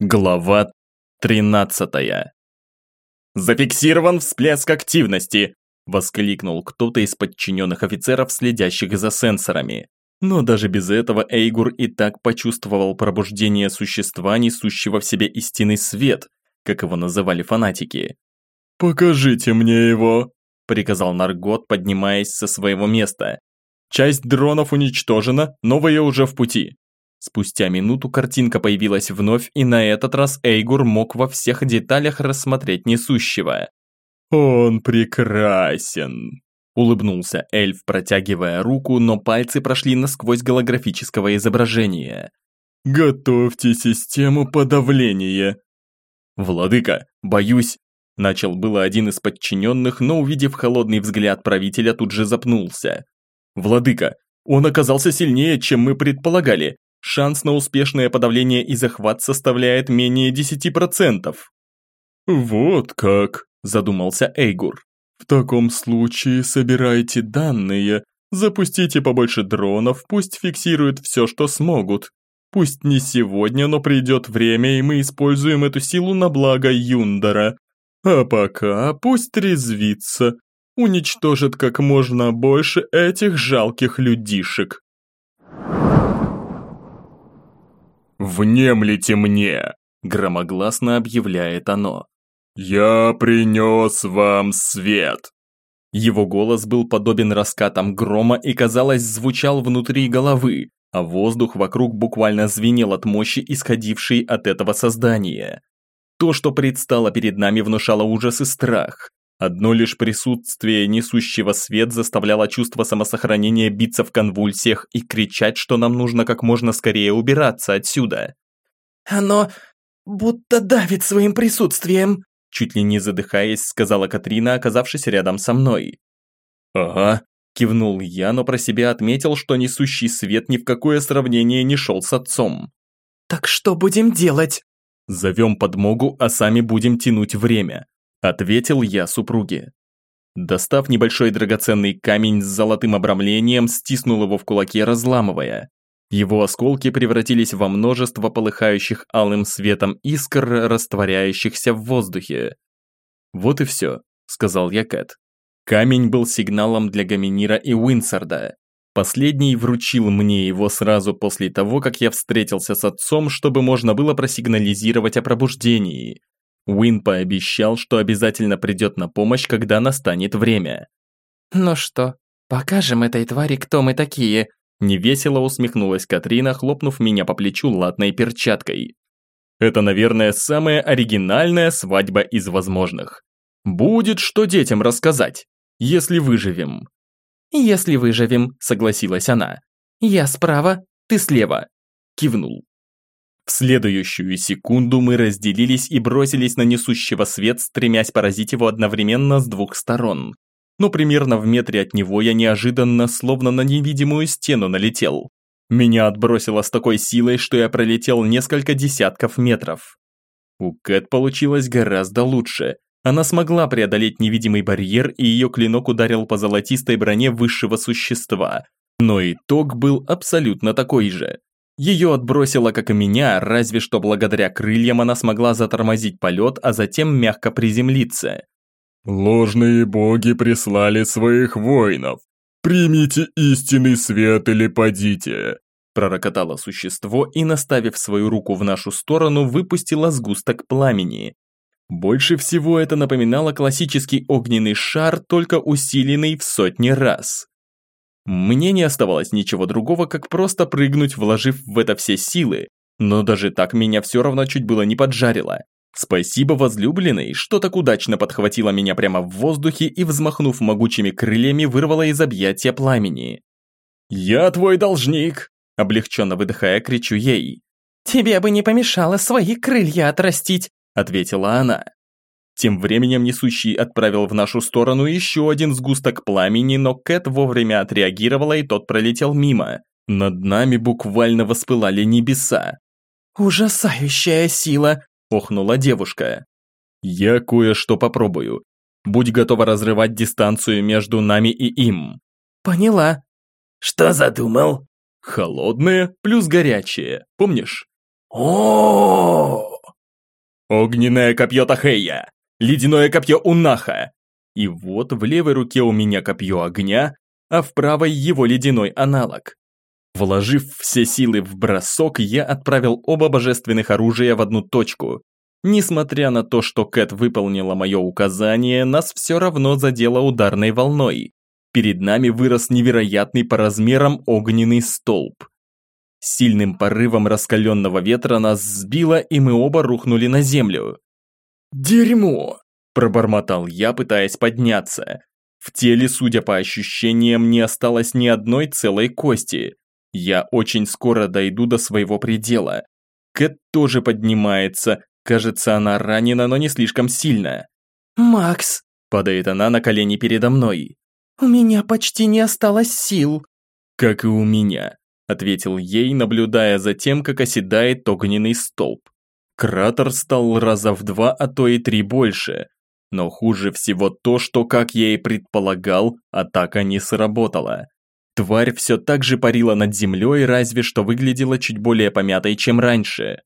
Глава 13 «Зафиксирован всплеск активности!» – воскликнул кто-то из подчиненных офицеров, следящих за сенсорами. Но даже без этого Эйгур и так почувствовал пробуждение существа, несущего в себе истинный свет, как его называли фанатики. «Покажите мне его!» – приказал Наргот, поднимаясь со своего места. «Часть дронов уничтожена, новые уже в пути. Спустя минуту картинка появилась вновь, и на этот раз Эйгур мог во всех деталях рассмотреть несущего. «Он прекрасен!» Улыбнулся эльф, протягивая руку, но пальцы прошли насквозь голографического изображения. «Готовьте систему подавления!» «Владыка, боюсь!» Начал было один из подчиненных, но увидев холодный взгляд правителя, тут же запнулся. «Владыка, он оказался сильнее, чем мы предполагали шанс на успешное подавление и захват составляет менее 10%. «Вот как», – задумался Эйгур. «В таком случае собирайте данные, запустите побольше дронов, пусть фиксируют все, что смогут. Пусть не сегодня, но придет время, и мы используем эту силу на благо Юндара. А пока пусть резвится, уничтожит как можно больше этих жалких людишек». «Внемлите мне!» – громогласно объявляет оно. «Я принес вам свет!» Его голос был подобен раскатам грома и, казалось, звучал внутри головы, а воздух вокруг буквально звенел от мощи, исходившей от этого создания. То, что предстало перед нами, внушало ужас и страх. Одно лишь присутствие несущего свет заставляло чувство самосохранения биться в конвульсиях и кричать, что нам нужно как можно скорее убираться отсюда. «Оно будто давит своим присутствием», чуть ли не задыхаясь, сказала Катрина, оказавшись рядом со мной. «Ага», кивнул я, но про себя отметил, что несущий свет ни в какое сравнение не шел с отцом. «Так что будем делать?» «Зовем подмогу, а сами будем тянуть время. Ответил я супруге. Достав небольшой драгоценный камень с золотым обрамлением, стиснул его в кулаке, разламывая. Его осколки превратились во множество полыхающих алым светом искр, растворяющихся в воздухе. «Вот и все», — сказал я Кэт. Камень был сигналом для Гаминира и Уинсарда. Последний вручил мне его сразу после того, как я встретился с отцом, чтобы можно было просигнализировать о пробуждении. Уин пообещал, что обязательно придет на помощь, когда настанет время. «Ну что, покажем этой твари, кто мы такие?» Невесело усмехнулась Катрина, хлопнув меня по плечу латной перчаткой. «Это, наверное, самая оригинальная свадьба из возможных. Будет что детям рассказать, если выживем». «Если выживем», согласилась она. «Я справа, ты слева», кивнул. В следующую секунду мы разделились и бросились на несущего свет, стремясь поразить его одновременно с двух сторон. Но примерно в метре от него я неожиданно, словно на невидимую стену налетел. Меня отбросило с такой силой, что я пролетел несколько десятков метров. У Кэт получилось гораздо лучше. Она смогла преодолеть невидимый барьер, и ее клинок ударил по золотистой броне высшего существа. Но итог был абсолютно такой же. Ее отбросило, как и меня, разве что благодаря крыльям она смогла затормозить полет, а затем мягко приземлиться. «Ложные боги прислали своих воинов. Примите истинный свет или падите!» Пророкотало существо и, наставив свою руку в нашу сторону, выпустило сгусток пламени. Больше всего это напоминало классический огненный шар, только усиленный в сотни раз. Мне не оставалось ничего другого, как просто прыгнуть, вложив в это все силы, но даже так меня все равно чуть было не поджарило. Спасибо возлюбленной, что так удачно подхватила меня прямо в воздухе и, взмахнув могучими крыльями, вырвала из объятия пламени. «Я твой должник!» – облегченно выдыхая, кричу ей. «Тебе бы не помешало свои крылья отрастить!» – ответила она. Тем временем несущий отправил в нашу сторону еще один сгусток пламени, но Кэт вовремя отреагировала и тот пролетел мимо. Над нами буквально воспылали небеса. «Ужасающая сила!» – охнула девушка. «Я кое-что попробую. Будь готова разрывать дистанцию между нами и им». «Поняла». «Что задумал?» «Холодное плюс горячее, помнишь?» о огненное копье Тахея, ледяное копье Унаха. И вот в левой руке у меня копье огня, а в правой его ледяной аналог. Вложив все силы в бросок, я отправил оба божественных оружия в одну точку. Несмотря на то, что Кэт выполнила мое указание, нас все равно задело ударной волной. Перед нами вырос невероятный по размерам огненный столб. Сильным порывом раскаленного ветра нас сбило, и мы оба рухнули на землю. «Дерьмо!» – пробормотал я, пытаясь подняться. В теле, судя по ощущениям, не осталось ни одной целой кости. Я очень скоро дойду до своего предела. Кэт тоже поднимается. Кажется, она ранена, но не слишком сильно. «Макс!» – падает она на колени передо мной. «У меня почти не осталось сил». «Как и у меня», – ответил ей, наблюдая за тем, как оседает огненный столб. Кратер стал раза в два, а то и три больше. Но хуже всего то, что, как я и предполагал, атака не сработала. Тварь все так же парила над землей, разве что выглядела чуть более помятой, чем раньше.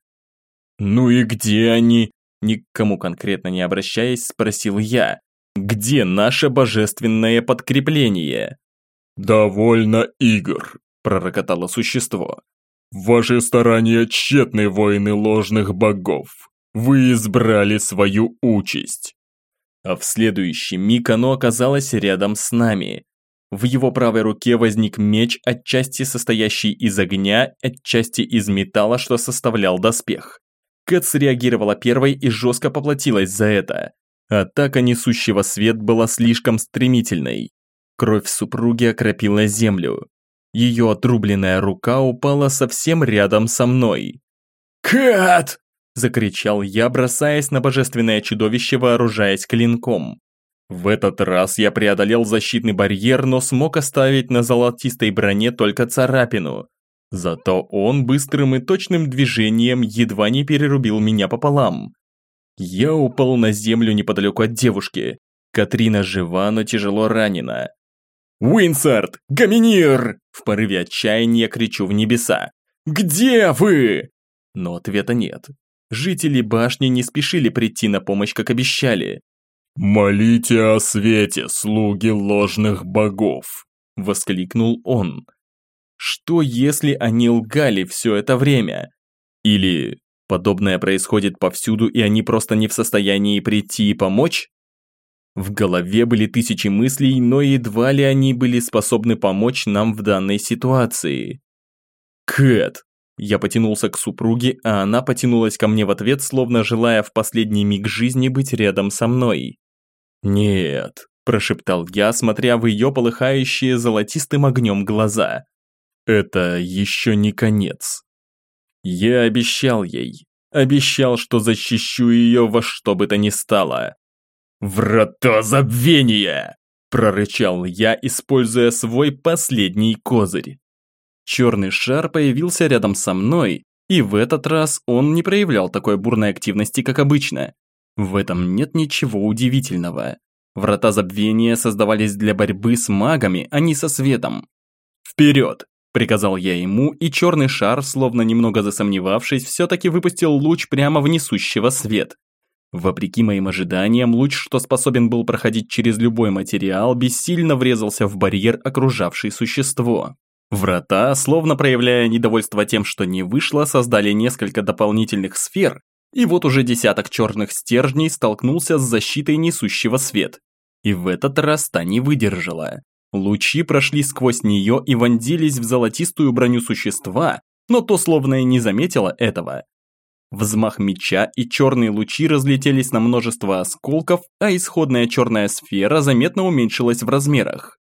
«Ну и где они?» Ни к кому конкретно не обращаясь, спросил я. «Где наше божественное подкрепление?» «Довольно игр», – пророкотало существо. «Ваши старания тщетны, воины ложных богов. Вы избрали свою участь». А в следующий миг оно оказалось рядом с нами. В его правой руке возник меч, отчасти состоящий из огня, отчасти из металла, что составлял доспех. Кэт среагировала первой и жестко поплатилась за это. Атака несущего свет была слишком стремительной. Кровь супруги окропила землю. Ее отрубленная рука упала совсем рядом со мной. «Кэт!» – закричал я, бросаясь на божественное чудовище, вооружаясь клинком. В этот раз я преодолел защитный барьер, но смог оставить на золотистой броне только царапину. Зато он быстрым и точным движением едва не перерубил меня пополам. Я упал на землю неподалеку от девушки. Катрина жива, но тяжело ранена. «Уинсард! Гаминир!» В порыве отчаяния кричу в небеса. «Где вы?» Но ответа нет. Жители башни не спешили прийти на помощь, как обещали. «Молите о свете, слуги ложных богов!» – воскликнул он. «Что, если они лгали все это время? Или подобное происходит повсюду, и они просто не в состоянии прийти и помочь?» В голове были тысячи мыслей, но едва ли они были способны помочь нам в данной ситуации. «Кэт!» Я потянулся к супруге, а она потянулась ко мне в ответ, словно желая в последний миг жизни быть рядом со мной. «Нет», – прошептал я, смотря в ее полыхающие золотистым огнем глаза. «Это еще не конец». Я обещал ей, обещал, что защищу ее во что бы то ни стало. «Врата забвения!» – прорычал я, используя свой последний козырь. Черный шар появился рядом со мной, и в этот раз он не проявлял такой бурной активности, как обычно. В этом нет ничего удивительного. Врата забвения создавались для борьбы с магами, а не со светом. «Вперед!» – приказал я ему, и черный шар, словно немного засомневавшись, все-таки выпустил луч прямо в несущего свет. Вопреки моим ожиданиям, луч, что способен был проходить через любой материал, бессильно врезался в барьер, окружавший существо. Врата, словно проявляя недовольство тем, что не вышло, создали несколько дополнительных сфер, и вот уже десяток черных стержней столкнулся с защитой несущего свет. И в этот раз та не выдержала. Лучи прошли сквозь нее и вонзились в золотистую броню существа, но то словно и не заметило этого. Взмах меча и черные лучи разлетелись на множество осколков, а исходная черная сфера заметно уменьшилась в размерах.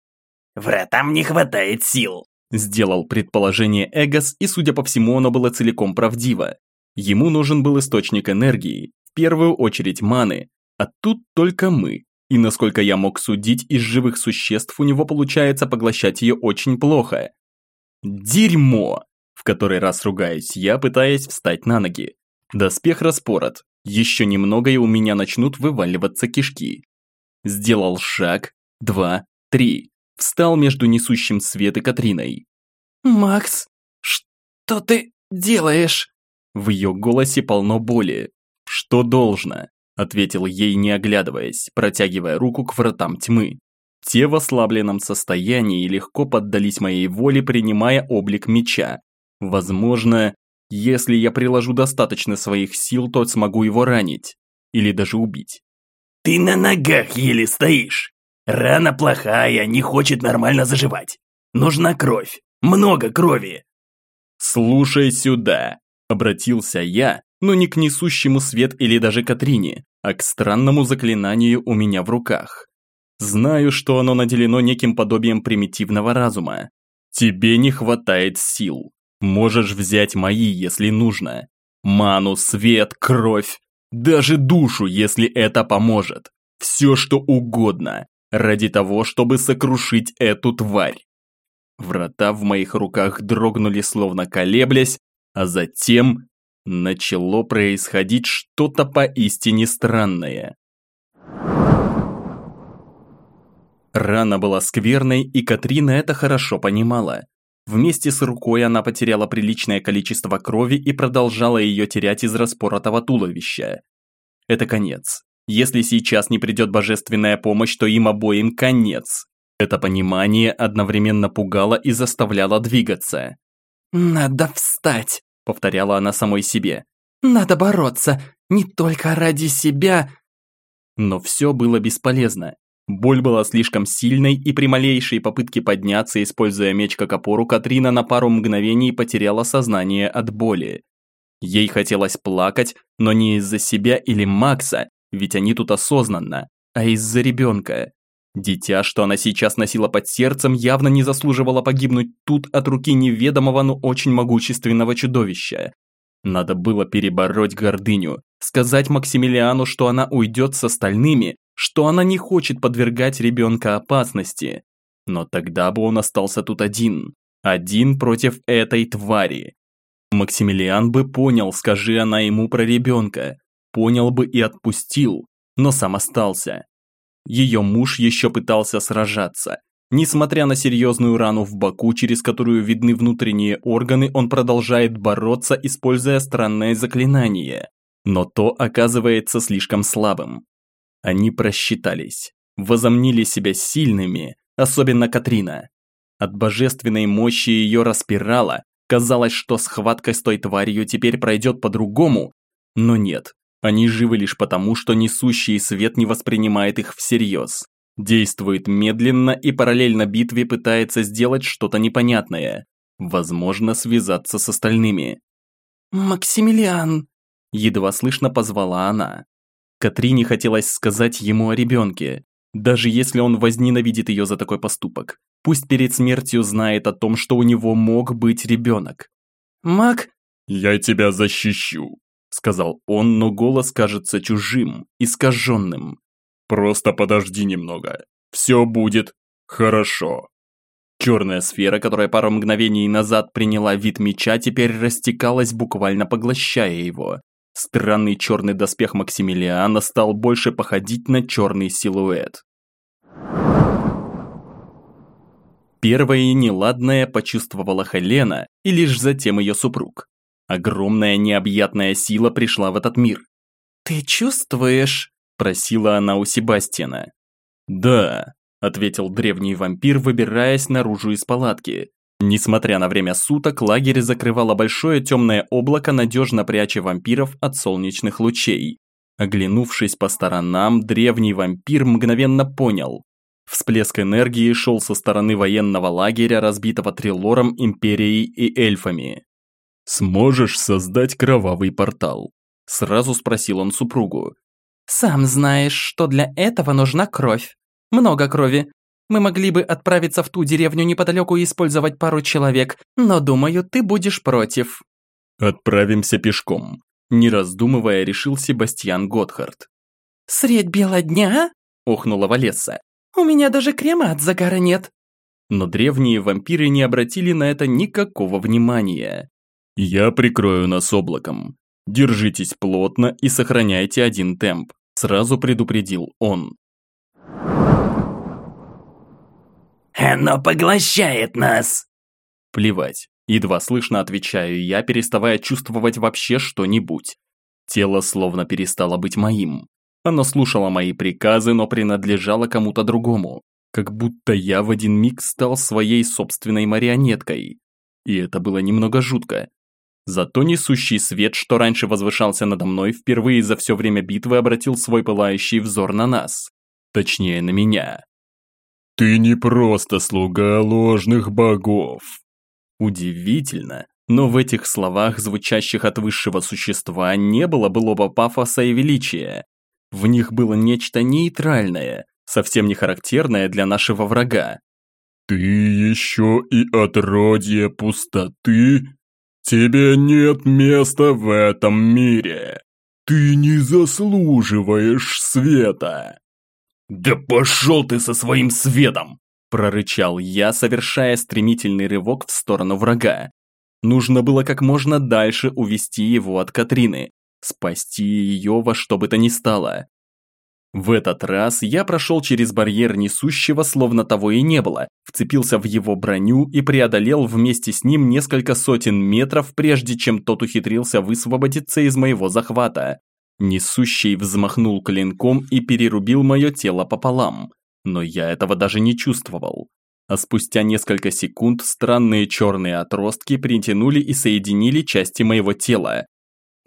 «Вратам не хватает сил», – сделал предположение Эгос, и судя по всему оно было целиком правдиво. Ему нужен был источник энергии, в первую очередь маны, а тут только мы. И насколько я мог судить, из живых существ у него получается поглощать ее очень плохо. Дерьмо! В который раз ругаюсь я, пытаясь встать на ноги. Доспех распорот. Еще немного и у меня начнут вываливаться кишки. Сделал шаг, два, три. Встал между несущим свет и Катриной. «Макс, что ты делаешь?» В ее голосе полно боли. «Что должно?» – ответил ей, не оглядываясь, протягивая руку к вратам тьмы. Те в ослабленном состоянии легко поддались моей воле, принимая облик меча. Возможно, если я приложу достаточно своих сил, то смогу его ранить. Или даже убить. «Ты на ногах еле стоишь. Рана плохая, не хочет нормально заживать. Нужна кровь. Много крови». «Слушай сюда», – обратился я, но не к несущему свет или даже Катрине, а к странному заклинанию у меня в руках. Знаю, что оно наделено неким подобием примитивного разума. Тебе не хватает сил. Можешь взять мои, если нужно. Ману, свет, кровь. Даже душу, если это поможет. Все, что угодно. Ради того, чтобы сокрушить эту тварь. Врата в моих руках дрогнули, словно колеблясь, а затем начало происходить что-то поистине странное. Рана была скверной, и Катрина это хорошо понимала. Вместе с рукой она потеряла приличное количество крови и продолжала ее терять из распоротого туловища. Это конец. Если сейчас не придет божественная помощь, то им обоим конец. Это понимание одновременно пугало и заставляло двигаться. «Надо встать», – повторяла она самой себе. «Надо бороться, не только ради себя». Но все было бесполезно. Боль была слишком сильной, и при малейшей попытке подняться, используя меч как опору, Катрина на пару мгновений потеряла сознание от боли. Ей хотелось плакать, но не из-за себя или Макса, ведь они тут осознанно, а из-за ребенка. Дитя, что она сейчас носила под сердцем, явно не заслуживало погибнуть тут от руки неведомого, но очень могущественного чудовища. Надо было перебороть гордыню, сказать Максимилиану, что она уйдет с остальными, что она не хочет подвергать ребенка опасности. Но тогда бы он остался тут один. Один против этой твари. Максимилиан бы понял, скажи она ему про ребенка. Понял бы и отпустил, но сам остался. Ее муж еще пытался сражаться. Несмотря на серьезную рану в боку, через которую видны внутренние органы, он продолжает бороться, используя странное заклинание. Но то оказывается слишком слабым. Они просчитались, возомнили себя сильными, особенно Катрина. От божественной мощи ее распирала, казалось, что схватка с той тварью теперь пройдет по-другому, но нет, они живы лишь потому, что несущий свет не воспринимает их всерьез. Действует медленно и параллельно битве пытается сделать что-то непонятное. Возможно, связаться с остальными. «Максимилиан!» Едва слышно позвала она. Катрине хотелось сказать ему о ребенке, даже если он возненавидит ее за такой поступок. Пусть перед смертью знает о том, что у него мог быть ребенок. «Мак...» «Я тебя защищу», – сказал он, но голос кажется чужим, искаженным. «Просто подожди немного. Все будет хорошо». Черная сфера, которая пару мгновений назад приняла вид меча, теперь растекалась, буквально поглощая его. Странный черный доспех Максимилиана стал больше походить на черный силуэт. Первое неладное почувствовала Хелена и лишь затем ее супруг. Огромная необъятная сила пришла в этот мир. «Ты чувствуешь?» – просила она у Себастьяна. «Да», – ответил древний вампир, выбираясь наружу из палатки. Несмотря на время суток, лагерь закрывало большое темное облако, надежно пряча вампиров от солнечных лучей. Оглянувшись по сторонам, древний вампир мгновенно понял. Всплеск энергии шел со стороны военного лагеря, разбитого Трилором, Империей и эльфами. «Сможешь создать кровавый портал?» Сразу спросил он супругу. «Сам знаешь, что для этого нужна кровь. Много крови. Мы могли бы отправиться в ту деревню неподалеку и использовать пару человек, но думаю, ты будешь против». «Отправимся пешком», – не раздумывая, решил Себастьян Готхард. «Средь бела дня?» – охнула Валесса. «У меня даже крема от загара нет». Но древние вампиры не обратили на это никакого внимания. «Я прикрою нас облаком. Держитесь плотно и сохраняйте один темп», – сразу предупредил он. Оно поглощает нас!» Плевать. Едва слышно отвечаю я, переставая чувствовать вообще что-нибудь. Тело словно перестало быть моим. Оно слушало мои приказы, но принадлежало кому-то другому. Как будто я в один миг стал своей собственной марионеткой. И это было немного жутко. Зато несущий свет, что раньше возвышался надо мной, впервые за все время битвы обратил свой пылающий взор на нас. Точнее, на меня. «Ты не просто слуга ложных богов». Удивительно, но в этих словах, звучащих от высшего существа, не было былого пафоса и величия. В них было нечто нейтральное, совсем не характерное для нашего врага. «Ты еще и отродье пустоты? Тебе нет места в этом мире. Ты не заслуживаешь света». «Да пошел ты со своим светом!» прорычал я, совершая стремительный рывок в сторону врага. Нужно было как можно дальше увести его от Катрины, спасти ее во что бы то ни стало. В этот раз я прошел через барьер несущего, словно того и не было, вцепился в его броню и преодолел вместе с ним несколько сотен метров, прежде чем тот ухитрился высвободиться из моего захвата. Несущий взмахнул клинком и перерубил мое тело пополам, но я этого даже не чувствовал. А спустя несколько секунд странные черные отростки притянули и соединили части моего тела.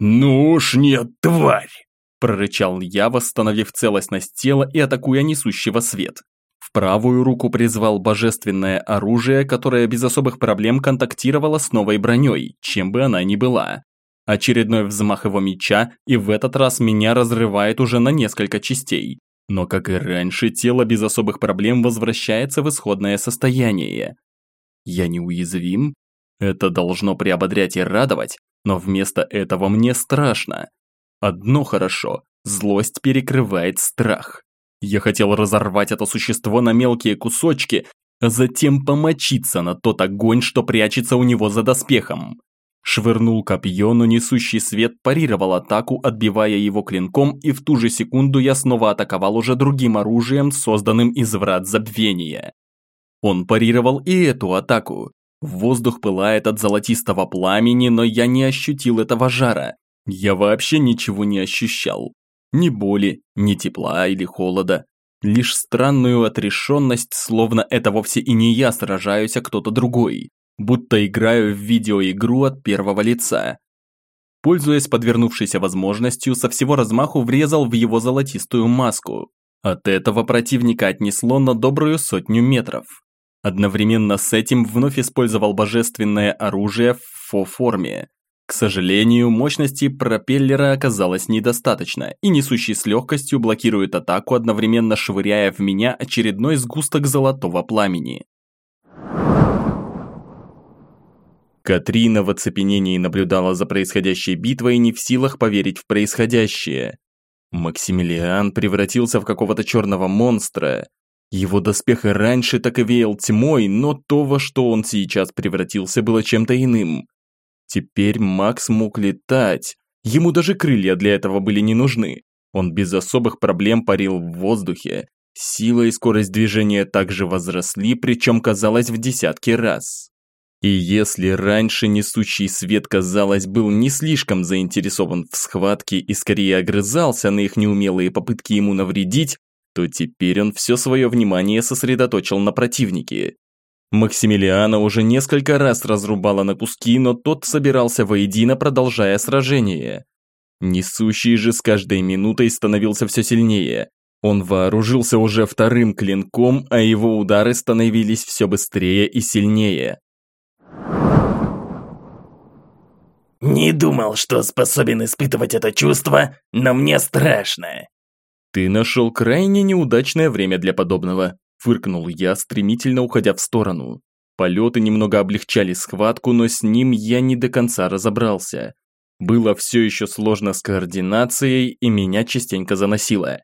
«Ну уж нет, тварь!» прорычал я, восстановив целостность тела и атакуя несущего свет. В правую руку призвал божественное оружие, которое без особых проблем контактировало с новой броней, чем бы она ни была. Очередной взмах его меча, и в этот раз меня разрывает уже на несколько частей. Но, как и раньше, тело без особых проблем возвращается в исходное состояние. Я неуязвим? Это должно приободрять и радовать, но вместо этого мне страшно. Одно хорошо – злость перекрывает страх. Я хотел разорвать это существо на мелкие кусочки, а затем помочиться на тот огонь, что прячется у него за доспехом. Швырнул копье, но несущий свет парировал атаку, отбивая его клинком, и в ту же секунду я снова атаковал уже другим оружием, созданным из врат забвения. Он парировал и эту атаку. Воздух пылает от золотистого пламени, но я не ощутил этого жара. Я вообще ничего не ощущал. Ни боли, ни тепла или холода. Лишь странную отрешенность, словно это вовсе и не я сражаюсь, а кто-то другой. Будто играю в видеоигру от первого лица. Пользуясь подвернувшейся возможностью, со всего размаху врезал в его золотистую маску. От этого противника отнесло на добрую сотню метров. Одновременно с этим вновь использовал божественное оружие в фо-форме. К сожалению, мощности пропеллера оказалось недостаточно, и несущий с легкостью блокирует атаку, одновременно швыряя в меня очередной сгусток золотого пламени. Катрина в оцепенении наблюдала за происходящей битвой, не в силах поверить в происходящее. Максимилиан превратился в какого-то черного монстра. Его доспех и раньше так и веял тьмой, но то, во что он сейчас превратился, было чем-то иным. Теперь Макс мог летать. Ему даже крылья для этого были не нужны. Он без особых проблем парил в воздухе. Сила и скорость движения также возросли, причем казалось в десятки раз. И если раньше несущий свет, казалось, был не слишком заинтересован в схватке и скорее огрызался на их неумелые попытки ему навредить, то теперь он все свое внимание сосредоточил на противнике. Максимилиана уже несколько раз разрубала на куски, но тот собирался воедино, продолжая сражение. Несущий же с каждой минутой становился все сильнее. Он вооружился уже вторым клинком, а его удары становились все быстрее и сильнее. «Не думал, что способен испытывать это чувство, но мне страшно». «Ты нашел крайне неудачное время для подобного», Фыркнул я, стремительно уходя в сторону. Полеты немного облегчали схватку, но с ним я не до конца разобрался. Было все еще сложно с координацией, и меня частенько заносило.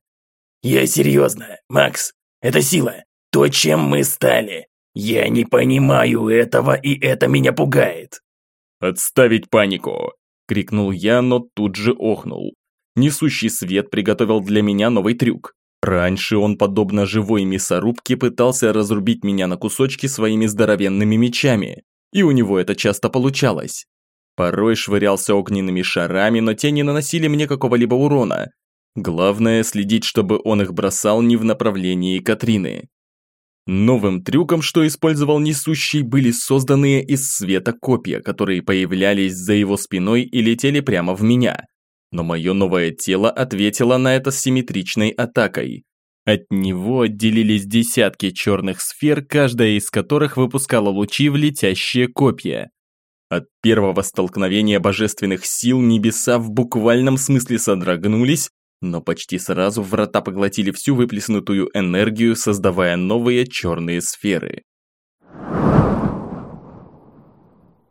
«Я серьезно, Макс, это сила, то, чем мы стали. Я не понимаю этого, и это меня пугает». «Отставить панику!» – крикнул я, но тут же охнул. Несущий свет приготовил для меня новый трюк. Раньше он, подобно живой мясорубке, пытался разрубить меня на кусочки своими здоровенными мечами, и у него это часто получалось. Порой швырялся огненными шарами, но те не наносили мне какого-либо урона. Главное следить, чтобы он их бросал не в направлении Катрины. Новым трюком, что использовал несущий, были созданные из света копья, которые появлялись за его спиной и летели прямо в меня. Но мое новое тело ответило на это симметричной атакой. От него отделились десятки черных сфер, каждая из которых выпускала лучи в летящие копья. От первого столкновения божественных сил небеса в буквальном смысле содрогнулись, но почти сразу врата поглотили всю выплеснутую энергию, создавая новые черные сферы.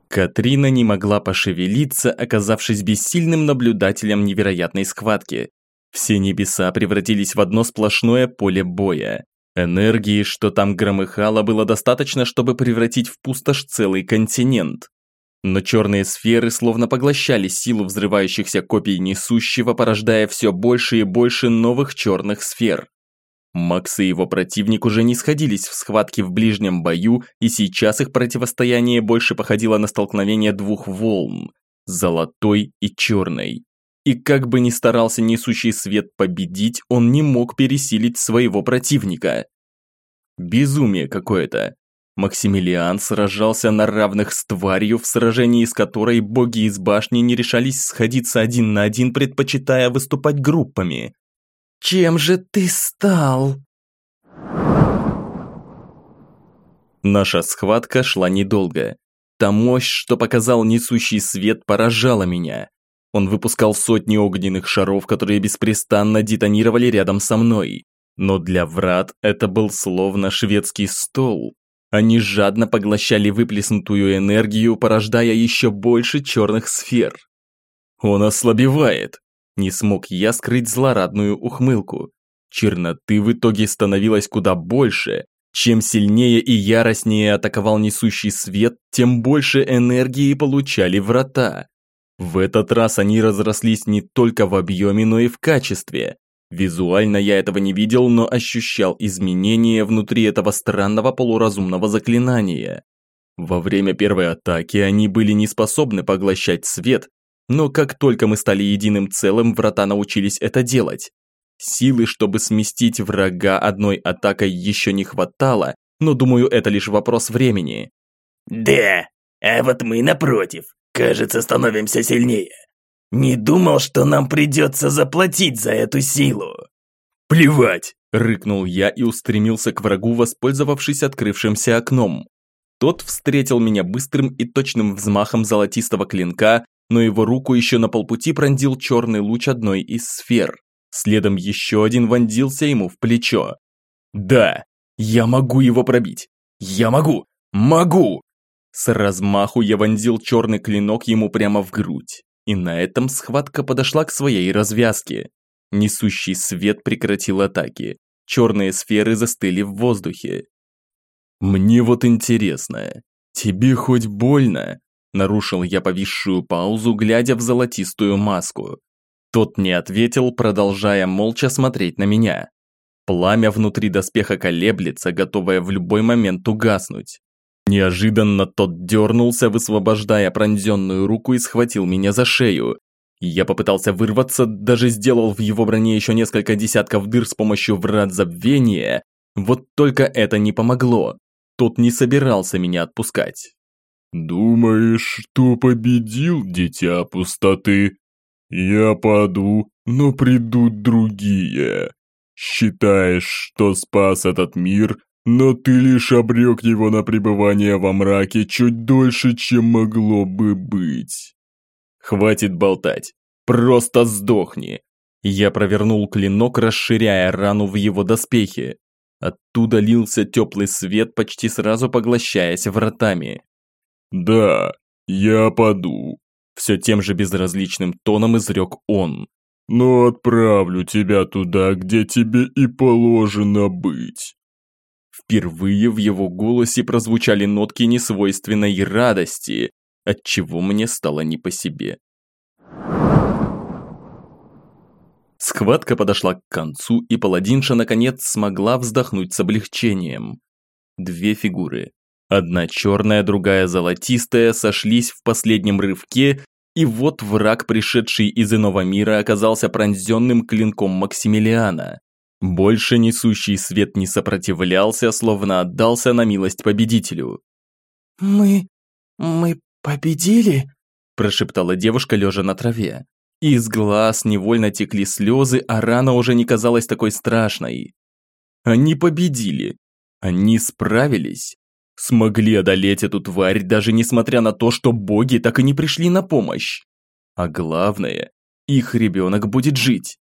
Катрина не могла пошевелиться, оказавшись бессильным наблюдателем невероятной схватки. Все небеса превратились в одно сплошное поле боя. Энергии, что там громыхало, было достаточно, чтобы превратить в пустошь целый континент. Но черные сферы словно поглощали силу взрывающихся копий несущего, порождая все больше и больше новых черных сфер. Макс и его противник уже не сходились в схватке в ближнем бою, и сейчас их противостояние больше походило на столкновение двух волн – золотой и черной. И как бы ни старался несущий свет победить, он не мог пересилить своего противника. Безумие какое-то. Максимилиан сражался на равных с тварью, в сражении с которой боги из башни не решались сходиться один на один, предпочитая выступать группами. «Чем же ты стал?» Наша схватка шла недолго. Та мощь, что показал несущий свет, поражала меня. Он выпускал сотни огненных шаров, которые беспрестанно детонировали рядом со мной. Но для врат это был словно шведский стол. Они жадно поглощали выплеснутую энергию, порождая еще больше черных сфер. Он ослабевает. Не смог я скрыть злорадную ухмылку. Черноты в итоге становилось куда больше. Чем сильнее и яростнее атаковал несущий свет, тем больше энергии получали врата. В этот раз они разрослись не только в объеме, но и в качестве. Визуально я этого не видел, но ощущал изменения внутри этого странного полуразумного заклинания. Во время первой атаки они были не способны поглощать свет, но как только мы стали единым целым, врата научились это делать. Силы, чтобы сместить врага одной атакой еще не хватало, но думаю, это лишь вопрос времени. Да, а вот мы напротив, кажется, становимся сильнее. Не думал, что нам придется заплатить за эту силу. Плевать, рыкнул я и устремился к врагу, воспользовавшись открывшимся окном. Тот встретил меня быстрым и точным взмахом золотистого клинка, но его руку еще на полпути пронзил черный луч одной из сфер. Следом еще один вонзился ему в плечо. «Да, я могу его пробить! Я могу! Могу!» С размаху я вонзил черный клинок ему прямо в грудь. И на этом схватка подошла к своей развязке. Несущий свет прекратил атаки. Черные сферы застыли в воздухе. «Мне вот интересно, тебе хоть больно?» Нарушил я повисшую паузу, глядя в золотистую маску. Тот не ответил, продолжая молча смотреть на меня. Пламя внутри доспеха колеблется, готовое в любой момент угаснуть. Неожиданно тот дернулся, высвобождая пронзенную руку и схватил меня за шею. Я попытался вырваться, даже сделал в его броне еще несколько десятков дыр с помощью врат забвения. Вот только это не помогло. Тот не собирался меня отпускать. «Думаешь, что победил, дитя пустоты? Я паду, но придут другие. Считаешь, что спас этот мир, но ты лишь обрек его на пребывание во мраке чуть дольше, чем могло бы быть. Хватит болтать. Просто сдохни. Я провернул клинок, расширяя рану в его доспехе. Оттуда лился теплый свет, почти сразу поглощаясь вратами. «Да, я паду», – все тем же безразличным тоном изрек он. «Но отправлю тебя туда, где тебе и положено быть». Впервые в его голосе прозвучали нотки несвойственной радости, отчего мне стало не по себе. Схватка подошла к концу, и паладинша наконец смогла вздохнуть с облегчением. Две фигуры. Одна черная, другая золотистая сошлись в последнем рывке, и вот враг, пришедший из иного мира, оказался пронзенным клинком Максимилиана. Больше несущий свет не сопротивлялся, словно отдался на милость победителю. «Мы... мы победили?» прошептала девушка, лежа на траве. Из глаз невольно текли слезы, а рана уже не казалась такой страшной. Они победили. Они справились. Смогли одолеть эту тварь, даже несмотря на то, что боги так и не пришли на помощь. А главное, их ребенок будет жить.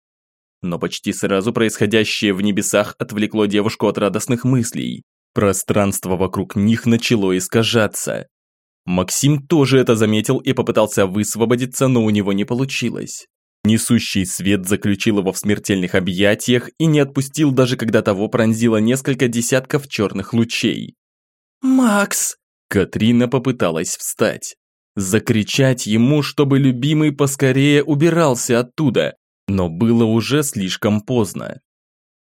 Но почти сразу происходящее в небесах отвлекло девушку от радостных мыслей. Пространство вокруг них начало искажаться. Максим тоже это заметил и попытался высвободиться, но у него не получилось. Несущий свет заключил его в смертельных объятиях и не отпустил даже когда того пронзило несколько десятков черных лучей. «Макс!» Катрина попыталась встать. Закричать ему, чтобы любимый поскорее убирался оттуда, но было уже слишком поздно.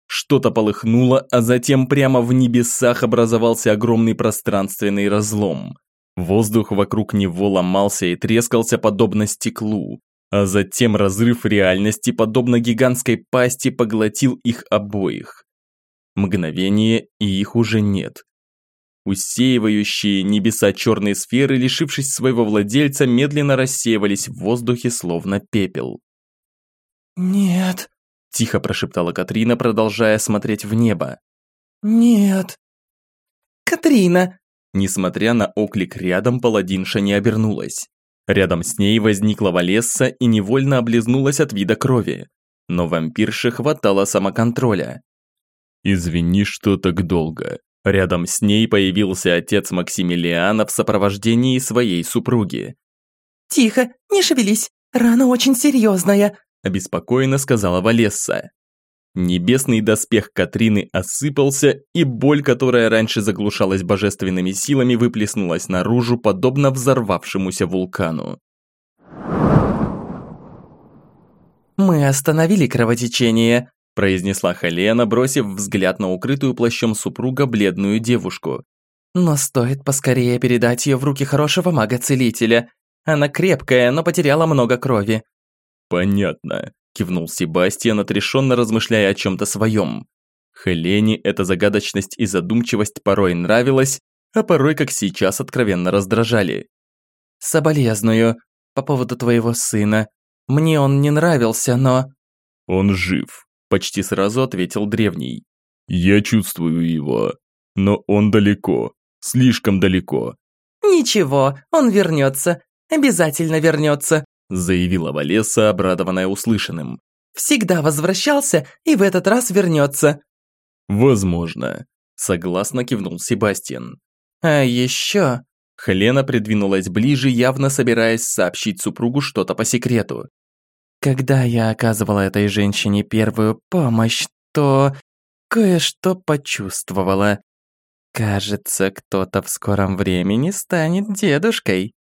Что-то полыхнуло, а затем прямо в небесах образовался огромный пространственный разлом. Воздух вокруг него ломался и трескался подобно стеклу, а затем разрыв реальности, подобно гигантской пасти, поглотил их обоих. Мгновение, и их уже нет. Усеивающие небеса черные сферы, лишившись своего владельца, медленно рассеивались в воздухе, словно пепел. «Нет», – тихо прошептала Катрина, продолжая смотреть в небо. «Нет». «Катрина!» Несмотря на оклик рядом, паладинша не обернулась. Рядом с ней возникла Валесса и невольно облизнулась от вида крови. Но вампирше хватало самоконтроля. «Извини, что так долго». Рядом с ней появился отец Максимилиана в сопровождении своей супруги. «Тихо, не шевелись, рана очень серьезная», обеспокоенно сказала Валесса. Небесный доспех Катрины осыпался, и боль, которая раньше заглушалась божественными силами, выплеснулась наружу, подобно взорвавшемуся вулкану. «Мы остановили кровотечение», – произнесла Халена, бросив взгляд на укрытую плащом супруга бледную девушку. «Но стоит поскорее передать ее в руки хорошего мага-целителя. Она крепкая, но потеряла много крови». «Понятно кивнул Себастьян, отрешенно размышляя о чем-то своем. Хелене эта загадочность и задумчивость порой нравилась, а порой, как сейчас, откровенно раздражали. «Соболезную. По поводу твоего сына. Мне он не нравился, но...» «Он жив», – почти сразу ответил древний. «Я чувствую его, но он далеко, слишком далеко». «Ничего, он вернется, обязательно вернется», заявила Валеса, обрадованная услышанным. «Всегда возвращался и в этот раз вернется». «Возможно», – согласно кивнул Себастьян. «А еще...» Хелена придвинулась ближе, явно собираясь сообщить супругу что-то по секрету. «Когда я оказывала этой женщине первую помощь, то кое-что почувствовала. Кажется, кто-то в скором времени станет дедушкой».